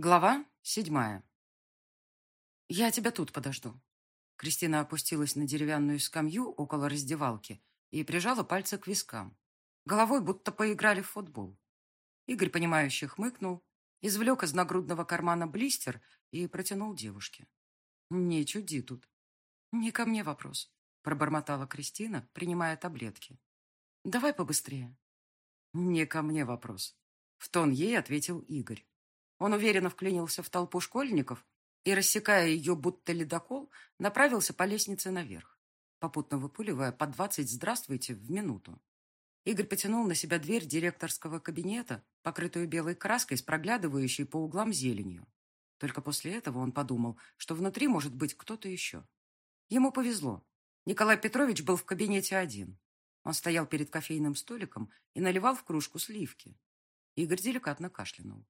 Глава седьмая. «Я тебя тут подожду». Кристина опустилась на деревянную скамью около раздевалки и прижала пальцы к вискам. Головой будто поиграли в футбол. Игорь, понимающе хмыкнул, извлек из нагрудного кармана блистер и протянул девушке. «Не чуди тут». «Не ко мне вопрос», — пробормотала Кристина, принимая таблетки. «Давай побыстрее». «Не ко мне вопрос», — в тон ей ответил Игорь. Он уверенно вклинился в толпу школьников и, рассекая ее будто ледокол, направился по лестнице наверх, попутно выпуливая по двадцать «здравствуйте» в минуту. Игорь потянул на себя дверь директорского кабинета, покрытую белой краской с проглядывающей по углам зеленью. Только после этого он подумал, что внутри может быть кто-то еще. Ему повезло. Николай Петрович был в кабинете один. Он стоял перед кофейным столиком и наливал в кружку сливки. Игорь деликатно кашлянул.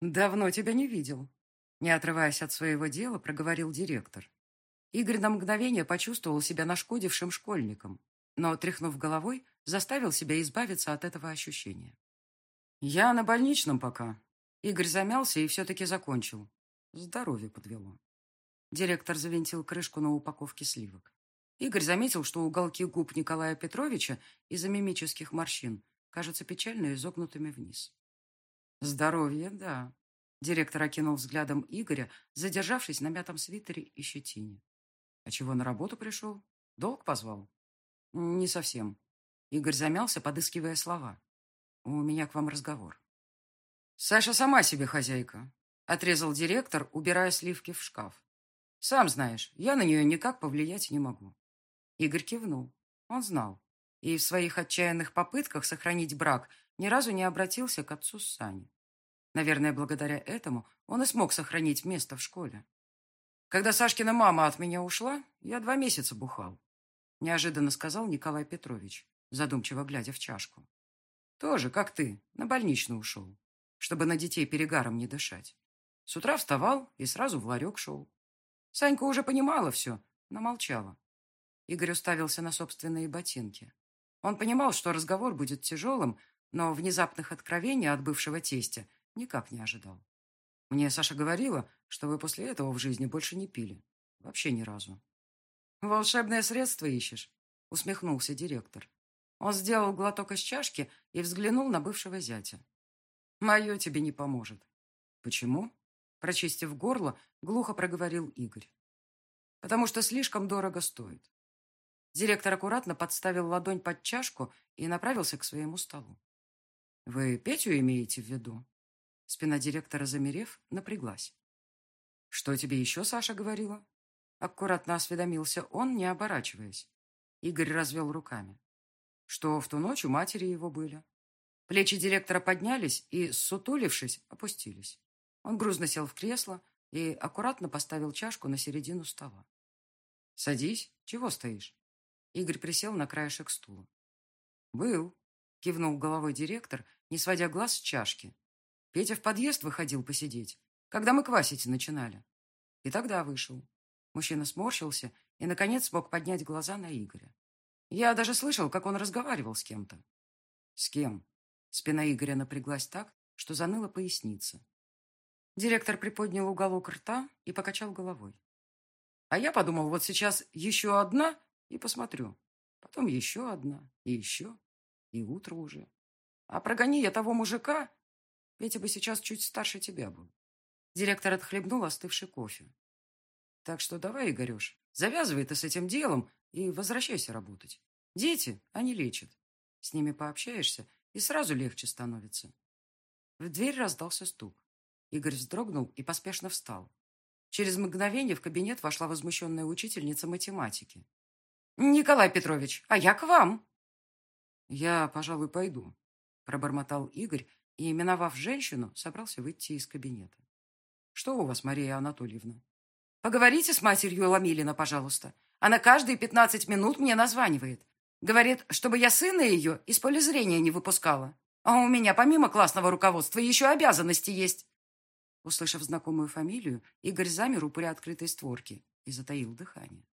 «Давно тебя не видел», — не отрываясь от своего дела, проговорил директор. Игорь на мгновение почувствовал себя нашкодившим школьником, но, тряхнув головой, заставил себя избавиться от этого ощущения. «Я на больничном пока». Игорь замялся и все-таки закончил. Здоровье подвело. Директор завинтил крышку на упаковке сливок. Игорь заметил, что уголки губ Николая Петровича из-за мимических морщин кажутся печально изогнутыми вниз. Здоровье, да. Директор окинул взглядом Игоря, задержавшись на мятом свитере и щетине. А чего на работу пришел? Долг позвал? Не совсем. Игорь замялся, подыскивая слова. У меня к вам разговор. Саша сама себе хозяйка. Отрезал директор, убирая сливки в шкаф. Сам знаешь, я на нее никак повлиять не могу. Игорь кивнул. Он знал. И в своих отчаянных попытках сохранить брак ни разу не обратился к отцу Сани. Наверное, благодаря этому он и смог сохранить место в школе. Когда Сашкина мама от меня ушла, я два месяца бухал. Неожиданно сказал Николай Петрович, задумчиво глядя в чашку. Тоже, как ты, на больничный ушел, чтобы на детей перегаром не дышать. С утра вставал и сразу в ларек шел. Санька уже понимала все, но молчала. Игорь уставился на собственные ботинки. Он понимал, что разговор будет тяжелым, но внезапных откровений от бывшего тестя никак не ожидал. Мне Саша говорила, что вы после этого в жизни больше не пили. Вообще ни разу. «Волшебное средство ищешь?» — усмехнулся директор. Он сделал глоток из чашки и взглянул на бывшего зятя. «Мое тебе не поможет». «Почему?» — прочистив горло, глухо проговорил Игорь. «Потому что слишком дорого стоит». Директор аккуратно подставил ладонь под чашку и направился к своему столу. «Вы Петю имеете в виду?» Спина директора, замерев, напряглась. «Что тебе еще Саша говорила?» Аккуратно осведомился он, не оборачиваясь. Игорь развел руками. Что в ту ночь у матери его были. Плечи директора поднялись и, сутулившись, опустились. Он грузно сел в кресло и аккуратно поставил чашку на середину стола. «Садись. Чего стоишь?» Игорь присел на краешек стула. «Был», — кивнул головой директор не сводя глаз с чашки. Петя в подъезд выходил посидеть, когда мы квасить начинали. И тогда вышел. Мужчина сморщился и, наконец, смог поднять глаза на Игоря. Я даже слышал, как он разговаривал с кем-то. С кем? Спина Игоря напряглась так, что заныла поясница. Директор приподнял уголок рта и покачал головой. А я подумал, вот сейчас еще одна и посмотрю. Потом еще одна и еще. И утро уже. А прогони я того мужика, Петя бы сейчас чуть старше тебя был. Директор отхлебнул остывший кофе. Так что давай, Игореш, завязывай ты с этим делом и возвращайся работать. Дети, они лечат. С ними пообщаешься, и сразу легче становится. В дверь раздался стук. Игорь вздрогнул и поспешно встал. Через мгновение в кабинет вошла возмущенная учительница математики. «Николай Петрович, а я к вам!» «Я, пожалуй, пойду», пробормотал Игорь и, именовав женщину, собрался выйти из кабинета. «Что у вас, Мария Анатольевна?» «Поговорите с матерью Ламилина, пожалуйста. Она каждые пятнадцать минут мне названивает. Говорит, чтобы я сына ее из поля зрения не выпускала. А у меня помимо классного руководства еще обязанности есть». Услышав знакомую фамилию, Игорь замер у приоткрытой створки и затаил дыхание.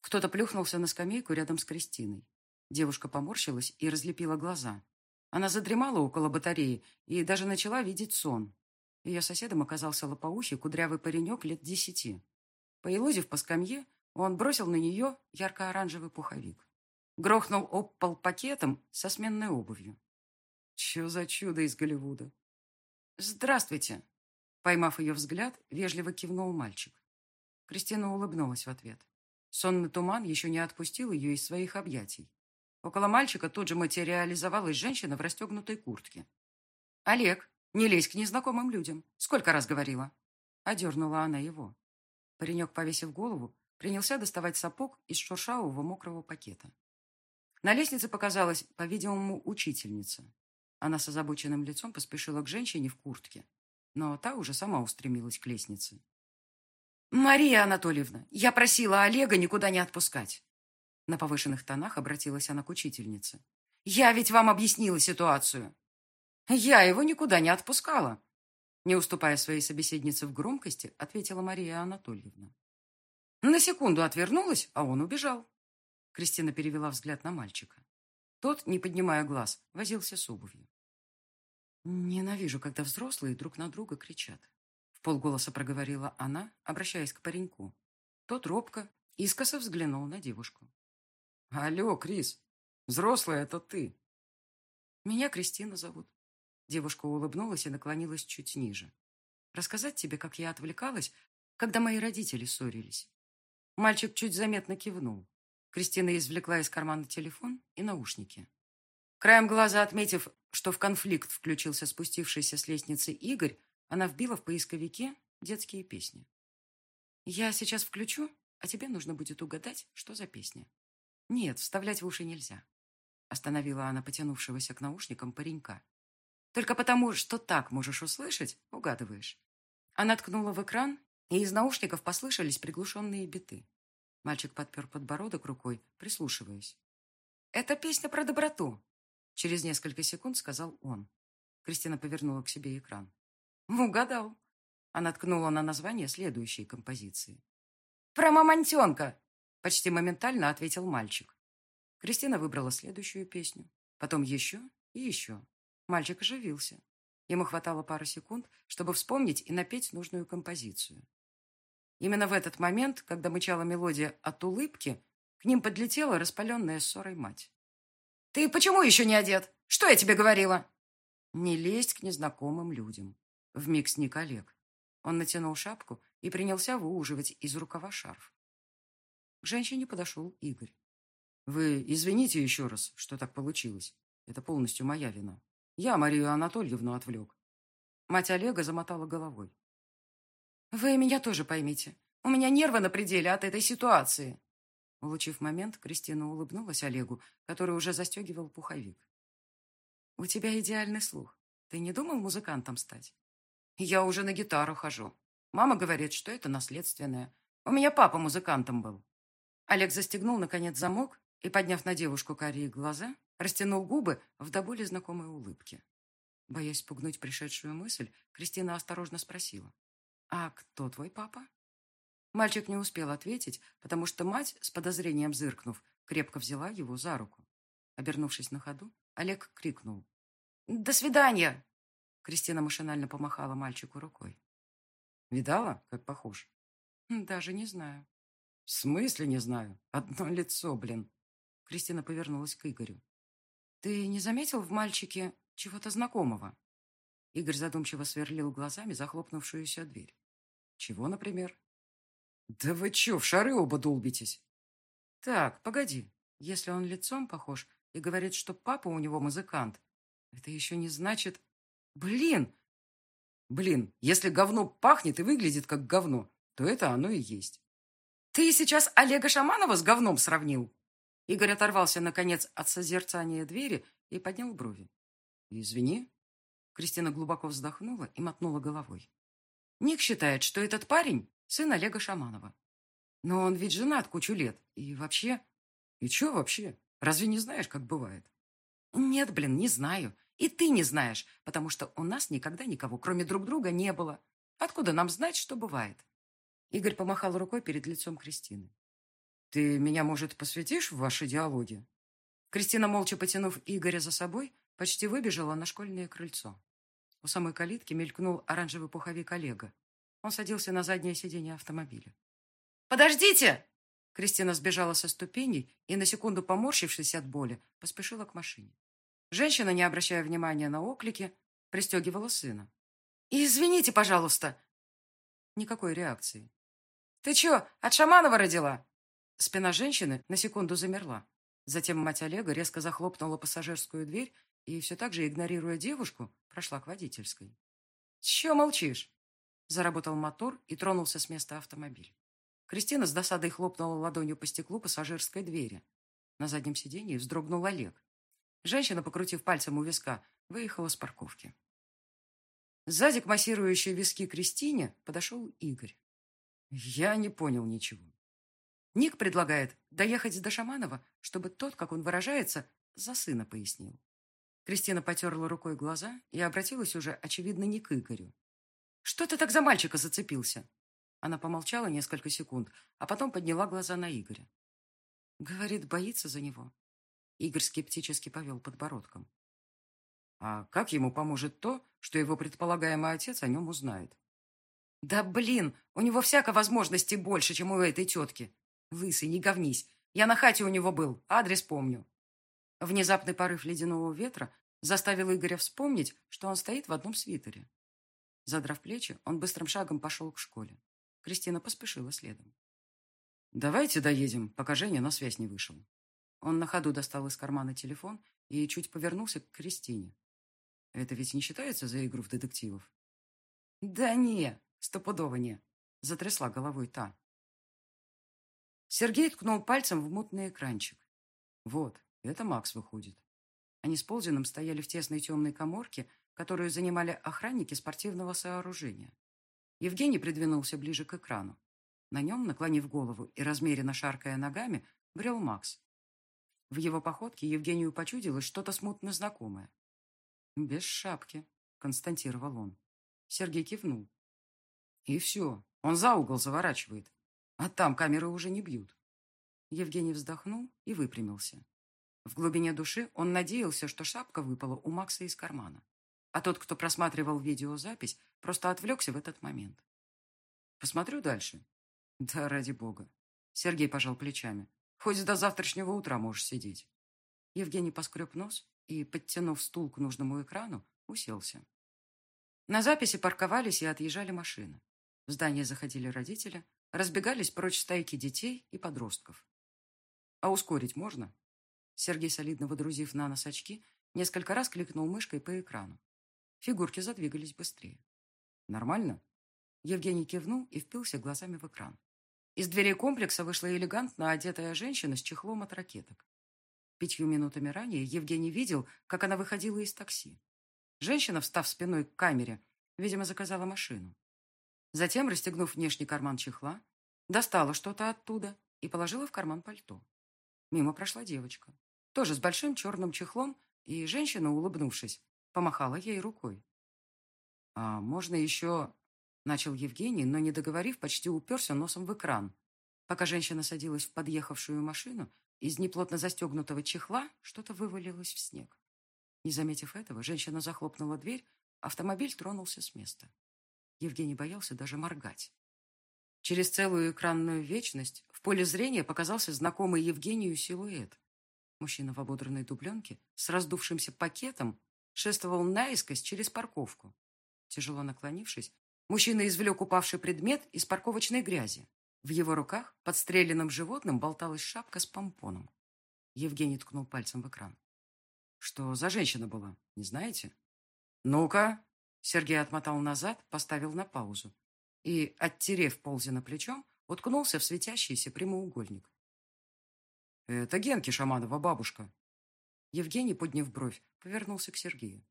Кто-то плюхнулся на скамейку рядом с Кристиной. Девушка поморщилась и разлепила глаза. Она задремала около батареи и даже начала видеть сон. Ее соседом оказался лопоухий кудрявый паренек лет десяти. Поелозив по скамье, он бросил на нее ярко-оранжевый пуховик. Грохнул об пол пакетом со сменной обувью. Че за чудо из Голливуда? «Здравствуйте!» Поймав ее взгляд, вежливо кивнул мальчик. Кристина улыбнулась в ответ. Сонный туман еще не отпустил ее из своих объятий. Около мальчика тут же материализовалась женщина в расстегнутой куртке. «Олег, не лезь к незнакомым людям. Сколько раз говорила?» Одернула она его. Паренек, повесив голову, принялся доставать сапог из шуршавого мокрого пакета. На лестнице показалась, по-видимому, учительница. Она с озабоченным лицом поспешила к женщине в куртке, но та уже сама устремилась к лестнице. «Мария Анатольевна, я просила Олега никуда не отпускать!» На повышенных тонах обратилась она к учительнице. «Я ведь вам объяснила ситуацию!» «Я его никуда не отпускала!» Не уступая своей собеседнице в громкости, ответила Мария Анатольевна. На секунду отвернулась, а он убежал. Кристина перевела взгляд на мальчика. Тот, не поднимая глаз, возился с обувью. «Ненавижу, когда взрослые друг на друга кричат», — в полголоса проговорила она, обращаясь к пареньку. Тот робко, искоса взглянул на девушку. «Алло, Крис, взрослая это ты». «Меня Кристина зовут». Девушка улыбнулась и наклонилась чуть ниже. «Рассказать тебе, как я отвлекалась, когда мои родители ссорились?» Мальчик чуть заметно кивнул. Кристина извлекла из кармана телефон и наушники. Краем глаза отметив, что в конфликт включился спустившийся с лестницы Игорь, она вбила в поисковике детские песни. «Я сейчас включу, а тебе нужно будет угадать, что за песня». «Нет, вставлять в уши нельзя», — остановила она потянувшегося к наушникам паренька. «Только потому, что так можешь услышать, угадываешь». Она ткнула в экран, и из наушников послышались приглушенные биты. Мальчик подпер подбородок рукой, прислушиваясь. «Это песня про доброту», Через несколько секунд сказал он. Кристина повернула к себе экран. «Угадал». Она ткнула на название следующей композиции. «Про мамонтенка!» Почти моментально ответил мальчик. Кристина выбрала следующую песню. Потом еще и еще. Мальчик оживился. Ему хватало пары секунд, чтобы вспомнить и напеть нужную композицию. Именно в этот момент, когда мычала мелодия от улыбки, к ним подлетела распаленная ссорой мать. «Ты почему еще не одет? Что я тебе говорила?» «Не лезть к незнакомым людям», — вмиг сник Олег. Он натянул шапку и принялся выуживать из рукава шарф. К женщине подошел Игорь. «Вы извините еще раз, что так получилось. Это полностью моя вина. Я Марию Анатольевну отвлек». Мать Олега замотала головой. «Вы меня тоже поймите. У меня нервы на пределе от этой ситуации», Улучив момент, Кристина улыбнулась Олегу, который уже застегивал пуховик. «У тебя идеальный слух. Ты не думал музыкантом стать?» «Я уже на гитару хожу. Мама говорит, что это наследственное. У меня папа музыкантом был». Олег застегнул, наконец, замок и, подняв на девушку карие глаза, растянул губы в до боли знакомой улыбке. Боясь спугнуть пришедшую мысль, Кристина осторожно спросила. «А кто твой папа?» Мальчик не успел ответить, потому что мать, с подозрением зыркнув, крепко взяла его за руку. Обернувшись на ходу, Олег крикнул. «До свидания!» Кристина машинально помахала мальчику рукой. «Видала, как похож?» «Даже не знаю». «В смысле не знаю? Одно лицо, блин!» Кристина повернулась к Игорю. «Ты не заметил в мальчике чего-то знакомого?» Игорь задумчиво сверлил глазами захлопнувшуюся дверь. «Чего, например?» «Да вы че, в шары оба долбитесь?» «Так, погоди. Если он лицом похож и говорит, что папа у него музыкант, это еще не значит... Блин! Блин, если говно пахнет и выглядит как говно, то это оно и есть». «Ты сейчас Олега Шаманова с говном сравнил?» Игорь оторвался, наконец, от созерцания двери и поднял брови. «Извини». Кристина глубоко вздохнула и мотнула головой. «Ник считает, что этот парень сын Олега Шаманова. Но он ведь женат кучу лет. И вообще... И что вообще? Разве не знаешь, как бывает? Нет, блин, не знаю. И ты не знаешь, потому что у нас никогда никого, кроме друг друга, не было. Откуда нам знать, что бывает? Игорь помахал рукой перед лицом Кристины. Ты меня, может, посвятишь в ваши диалоги? Кристина, молча потянув Игоря за собой, почти выбежала на школьное крыльцо. У самой калитки мелькнул оранжевый пуховик Олега. Он садился на заднее сиденье автомобиля. «Подождите!» Кристина сбежала со ступеней и, на секунду поморщившись от боли, поспешила к машине. Женщина, не обращая внимания на оклики, пристегивала сына. «Извините, пожалуйста!» Никакой реакции. «Ты чё, от Шаманова родила?» Спина женщины на секунду замерла. Затем мать Олега резко захлопнула пассажирскую дверь и, все так же игнорируя девушку, прошла к водительской. «Чё молчишь?» Заработал мотор и тронулся с места автомобиль. Кристина с досадой хлопнула ладонью по стеклу пассажирской двери. На заднем сиденье вздрогнул Олег. Женщина, покрутив пальцем у виска, выехала с парковки. Сзади к массирующей виски Кристине подошел Игорь. Я не понял ничего. Ник предлагает доехать до Шаманова, чтобы тот, как он выражается, за сына пояснил. Кристина потерла рукой глаза и обратилась уже, очевидно, не к Игорю. «Что ты так за мальчика зацепился?» Она помолчала несколько секунд, а потом подняла глаза на Игоря. Говорит, боится за него. Игорь скептически повел подбородком. А как ему поможет то, что его предполагаемый отец о нем узнает? Да блин, у него всяко возможностей больше, чем у этой тетки. Лысый, не говнись. Я на хате у него был, адрес помню. Внезапный порыв ледяного ветра заставил Игоря вспомнить, что он стоит в одном свитере. Задрав плечи, он быстрым шагом пошел к школе. Кристина поспешила следом. «Давайте доедем, пока Женя на связь не вышел». Он на ходу достал из кармана телефон и чуть повернулся к Кристине. Это ведь не считается за игру в детективов? Да не, стопудово не. Затрясла головой та. Сергей ткнул пальцем в мутный экранчик. Вот, это Макс выходит. Они с Ползиным стояли в тесной темной коморке, которую занимали охранники спортивного сооружения. Евгений придвинулся ближе к экрану. На нем, наклонив голову и размеренно шаркая ногами, брел Макс. В его походке Евгению почудилось что-то смутно знакомое. «Без шапки», — констатировал он. Сергей кивнул. «И все, он за угол заворачивает, а там камеры уже не бьют». Евгений вздохнул и выпрямился. В глубине души он надеялся, что шапка выпала у Макса из кармана. А тот, кто просматривал видеозапись, просто отвлекся в этот момент. «Посмотрю дальше». «Да, ради бога». Сергей пожал плечами. «Хоть до завтрашнего утра можешь сидеть». Евгений поскреб нос и, подтянув стул к нужному экрану, уселся. На записи парковались и отъезжали машины. В здание заходили родители, разбегались прочь стайки детей и подростков. «А ускорить можно?» Сергей, солидно водрузив на нос очки, несколько раз кликнул мышкой по экрану. Фигурки задвигались быстрее. «Нормально?» Евгений кивнул и впился глазами в экран. Из дверей комплекса вышла элегантно одетая женщина с чехлом от ракеток. Пятью минутами ранее Евгений видел, как она выходила из такси. Женщина, встав спиной к камере, видимо, заказала машину. Затем, расстегнув внешний карман чехла, достала что-то оттуда и положила в карман пальто. Мимо прошла девочка, тоже с большим черным чехлом, и женщина, улыбнувшись, помахала ей рукой. «А можно еще...» — начал Евгений, но, не договорив, почти уперся носом в экран. Пока женщина садилась в подъехавшую машину, из неплотно застегнутого чехла что-то вывалилось в снег. Не заметив этого, женщина захлопнула дверь, автомобиль тронулся с места. Евгений боялся даже моргать. Через целую экранную вечность в поле зрения показался знакомый Евгению силуэт. Мужчина в ободранной дубленке с раздувшимся пакетом шествовал наискось через парковку. Тяжело наклонившись, мужчина извлек упавший предмет из парковочной грязи. В его руках подстреленным животным болталась шапка с помпоном. Евгений ткнул пальцем в экран. «Что за женщина была, не знаете?» «Ну-ка!» Сергей отмотал назад, поставил на паузу и, оттерев Ползина плечом, уткнулся в светящийся прямоугольник. «Это Генки Шаманова бабушка». Евгений, подняв бровь, повернулся к Сергею.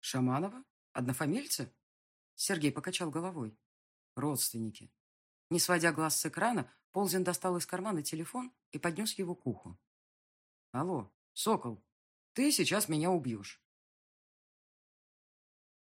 «Шаманова? Однофамильцы?» Сергей покачал головой. «Родственники. Не сводя глаз с экрана, Ползин достал из кармана телефон и поднес его к уху. «Алло, Сокол, ты сейчас меня убьешь.